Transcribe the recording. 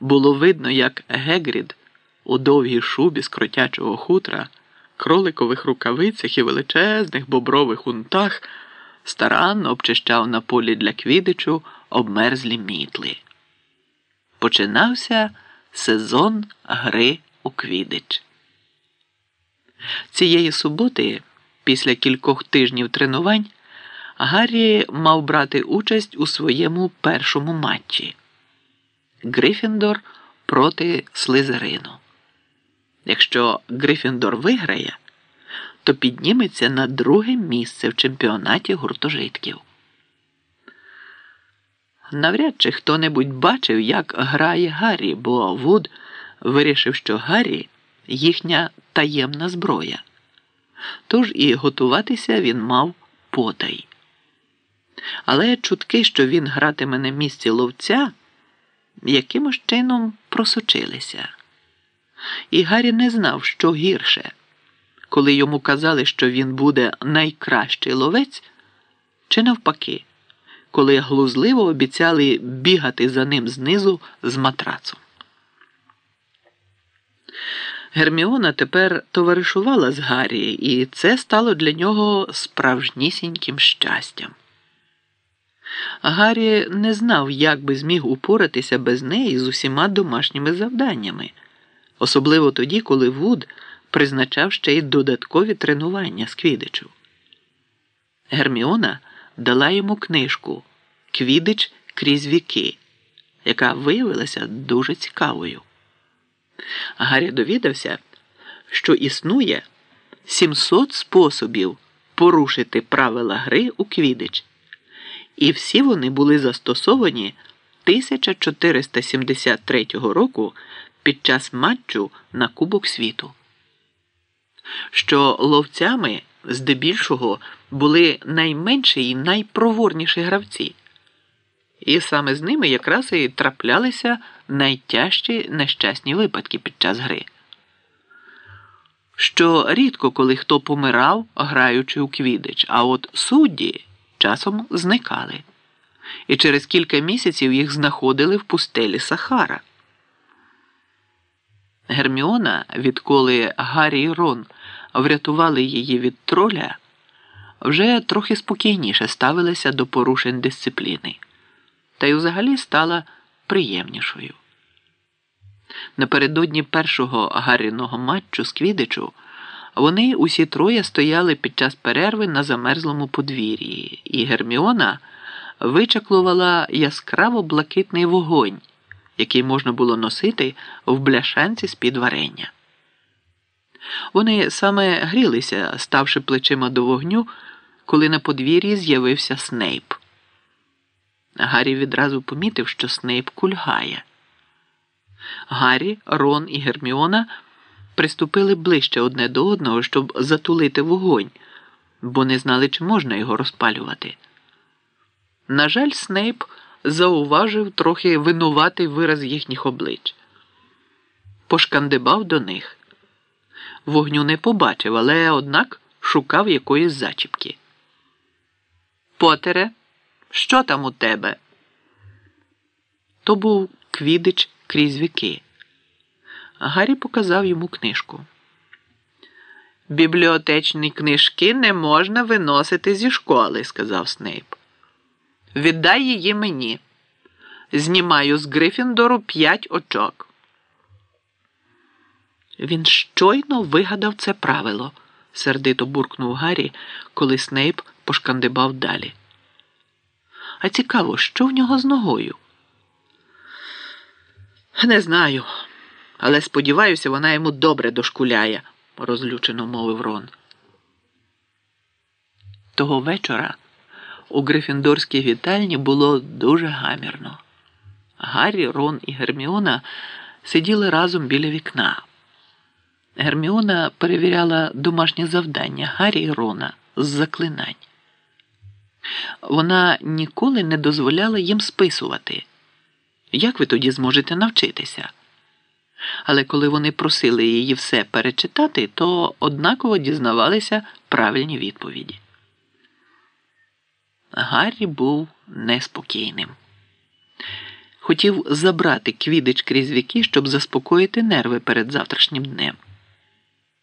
Було видно, як Гегрід у довгій шубі з кротячого хутра, кроликових рукавицях і величезних бобрових унтах старанно обчищав на полі для квідичу обмерзлі мітли. Починався сезон гри у квідич. Цієї суботи, після кількох тижнів тренувань, Гаррі мав брати участь у своєму першому матчі Грифіндор проти Слизерину. Якщо Грифіндор виграє, то підніметься на друге місце в чемпіонаті гуртожитків. Навряд чи хто-небудь бачив, як грає Гаррі, бо Вуд вирішив, що Гаррі їхня таємна зброя. Тож і готуватися він мав потай. Але чутки, що він гратиме на місці ловця, якимось чином просочилися. І Гаррі не знав, що гірше, коли йому казали, що він буде найкращий ловець, чи навпаки, коли глузливо обіцяли бігати за ним знизу з матрацом. Герміона тепер товаришувала з Гаррі, і це стало для нього справжнісіньким щастям. Гаррі не знав, як би зміг упоратися без неї з усіма домашніми завданнями, особливо тоді, коли Вуд призначав ще й додаткові тренування з квідичу. Герміона дала йому книжку Квідич крізь віки, яка виявилася дуже цікавою. Гаррі довідався, що існує 700 способів порушити правила гри у квідич, і всі вони були застосовані 1473 року під час матчу на Кубок світу. Що ловцями здебільшого були найменші і найпроворніші гравці. І саме з ними якраз і траплялися найтяжчі нещасні випадки під час гри. Що рідко коли хто помирав, граючи у квідич, а от судді часом зникали, і через кілька місяців їх знаходили в пустелі Сахара. Герміона, відколи Гаррі і Рон врятували її від троля, вже трохи спокійніше ставилася до порушень дисципліни та й взагалі стала приємнішою. Напередодні першого Гарріного матчу з Квідичу вони усі троє стояли під час перерви на замерзлому подвір'ї, і Герміона вичаклувала яскраво блакитний вогонь, який можна було носити в бляшанці з під варення. Вони саме грілися, ставши плечима до вогню, коли на подвір'ї з'явився Снейп. Гаррі відразу помітив, що Снейп кульгає. Гаррі, Рон і Герміона приступили ближче одне до одного, щоб затулити вогонь, бо не знали, чи можна його розпалювати. На жаль, Снейп зауважив трохи винуватий вираз їхніх облич. Пошкандибав до них. Вогню не побачив, але, однак, шукав якоїсь зачіпки. Потере. Що там у тебе? То був квідич крізь віки. Гаррі показав йому книжку. Бібліотечні книжки не можна виносити зі школи, сказав Снейп. Віддай її мені. Знімаю з Грифіндору п'ять очок. Він щойно вигадав це правило, сердито буркнув Гаррі, коли Снейп пошкандибав далі. А цікаво, що в нього з ногою? Не знаю, але сподіваюся, вона йому добре дошкуляє, розлючено мовив Рон. Того вечора у Грифіндорській вітальні було дуже гамірно. Гаррі, Рон і Герміона сиділи разом біля вікна. Герміона перевіряла домашнє завдання Гаррі і Рона з заклинань. Вона ніколи не дозволяла їм списувати. Як ви тоді зможете навчитися? Але коли вони просили її все перечитати, то однаково дізнавалися правильні відповіді. Гаррі був неспокійним. хотів забрати квідич крізь віки, щоб заспокоїти нерви перед завтрашнім днем.